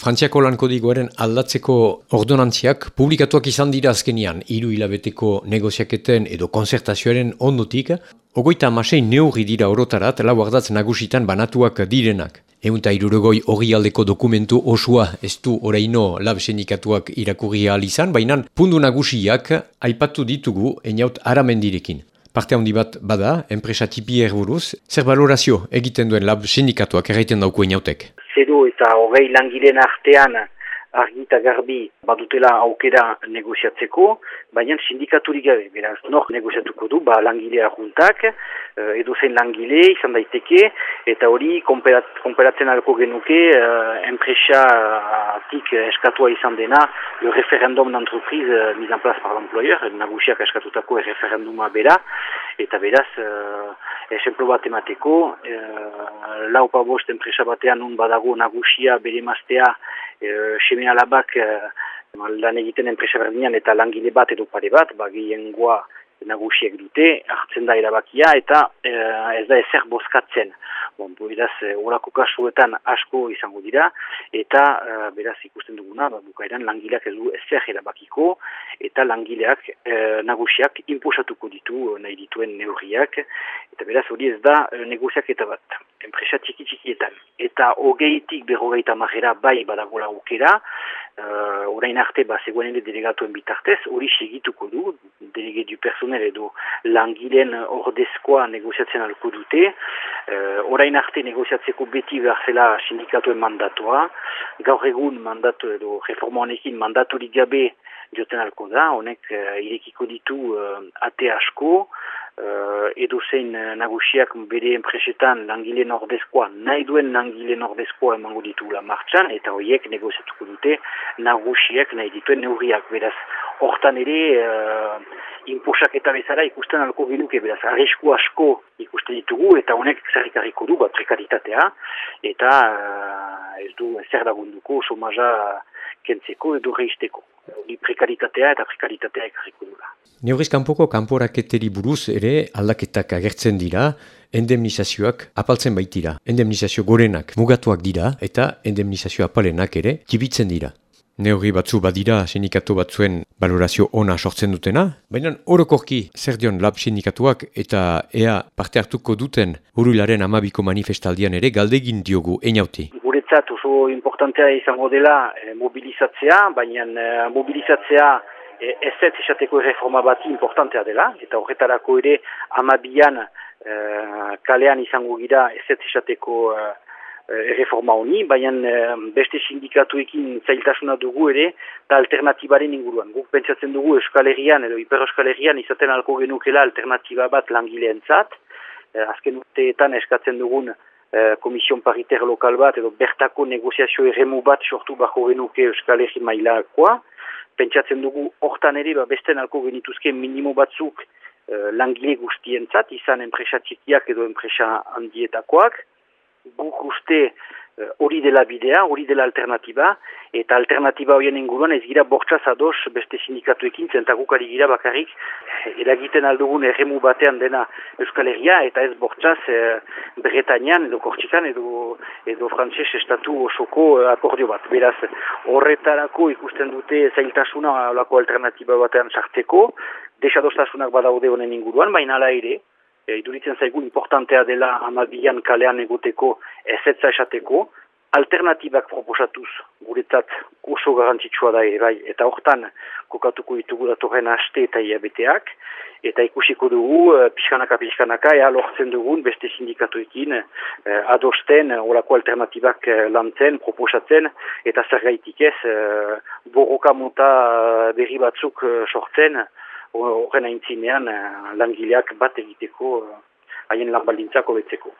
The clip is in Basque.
Frantziako lan kodigoaren aldatzeko ordonantziak publikatuak izan dira azkenian hiru hilabeteko negoziaketen edo konzertazioaren ondotik, ogoita amasei neurri dira orotarat lau ardatz nagusitan banatuak direnak. Eunta irurogoi hori aldeko dokumentu osua ez du oraino lab sindikatuak irakurri izan, baina pundu nagusiak aipatu ditugu eniaut aramendirekin. Parte handi bat bada, enpresa tipi erburuz, zer balorazio egiten duen lab sindikatuak erraiten dauku eniautek? Zeru eta hogei langileen artean argita garbi badutela aukera negoziatzeko, baina sindikaturik gabe, beraz, nor negoziatuko du, ba langilea juntak, eh, edo zen langile izan daiteke, eta hori konperatzen alko genuke, uh, enpresa tik eskatua izan dena, le referendum d'entreprise uh, mis en place par l'employeur, nagusiak eskatutako referenduma bera, eta beraz, uh, esemplo bat emateko, uh, lau pa bost enpresa batean nun badago nagusia bere maztea, uh, seme alabak, lan egiten enpresa berdinean eta langile bat edo pare bat, ba, gehiengoa nagusiek dute, hartzen da erabakia eta e, ez da ezer bozkatzen. Bon, beraz, horako kasuetan asko izango dira, eta e, beraz ikusten duguna, ba, bukairan langileak ez du ezer erabakiko, eta langileak e, nagusiak imposatuko ditu nahi dituen neurriak, eta beraz hori ez da negoziak eta bat, enpresa txiki txikietan. Eta hogeitik berrogeita marrera bai badagola ukera, uh, orain arte ba zegoen ere delegatuen bitartez, hori segituko du, delege du personel edo langileen ordezkoa negoziatzen alko dute, uh, orain arte negoziatzeko beti behar zela sindikatuen mandatoa, gaur egun mandatu edo reforma honekin mandaturik gabe joten alko da, honek uh, irekiko ditu uh, ate asko, uh, edo zein uh, nagusiak bere enpresetan langile nordezkoa, nahi duen langile nordezkoa emango ditu la martxan, eta horiek negoziatuko dute nagusiak nahi dituen neurriak, beraz, hortan ere, uh, inposak eta bezala ikusten alko genuke, beraz, arrisku asko ikusten ditugu, eta honek zerrikarriko du, bat prekaritatea, eta uh, ez du zer dagunduko, somaja kentzeko edo reisteko. Prekaritatea eta prekaritatea ekarriko dula. Neurriz kanpoko kanporaketeri buruz ere aldaketak agertzen dira, endemnizazioak apaltzen baitira. Endemnizazio gorenak mugatuak dira eta endemnizazio apalenak ere jibitzen dira. Neurri batzu badira sindikatu batzuen balorazio ona sortzen dutena, baina orokorki zer dion lab sindikatuak eta ea parte hartuko duten uruilaren amabiko manifestaldian ere galdegin diogu einauti. Guretzat oso importantea izango dela eh, mobilizatzea, baina eh, mobilizatzea E, ez ez esateko reforma bati importantea dela, eta horretarako ere amabian e, kalean izango gira ez ez esateko e, reforma honi, baina e, beste sindikatuekin zailtasuna dugu ere, eta alternatibaren inguruan. Guk pentsatzen dugu eskalerian edo hiper eskalerian izaten alko genukela alternatiba bat langileen zat, e, azken urteetan eskatzen dugun e, komision pariter lokal bat edo bertako negoziazio erremu bat sortu bako genuke eskaleri mailakoa, pentsatzen dugu hortan ere ba, beste nalko genituzke minimo batzuk uh, langile guztientzat, izan enpresa txikiak edo enpresa handietakoak, guk uste Eh, hori dela bidea, hori dela alternatiba, eta alternatiba horien inguruan ez gira bortxaz ados beste sindikatuekin, zentakukari gira bakarrik, eragiten aldugun erremu batean dena Euskal Herria, eta ez bortxaz e, Bretañan edo Kortxikan edo, edo Frantses estatu osoko eh, akordio bat. Beraz, horretarako ikusten dute zailtasuna olako alternatiba batean sarteko, desadostasunak badaude honen inguruan, baina ala ere, e, iduritzen zaigu importantea dela amabian kalean egoteko ezetza esateko, alternatibak proposatuz guretzat oso garantzitsua da bai, eta hortan kokatuko ditugu datorren haste eta iabeteak, eta ikusiko dugu, e, pixkanaka pixkanaka, ea lortzen dugun beste sindikatuekin e, adosten, olako alternatibak e, lantzen, proposatzen, eta zer gaitik ez, borroka monta berri batzuk sortzen, horren aintzinean langileak bat egiteko haien lan baldintzako betzeko.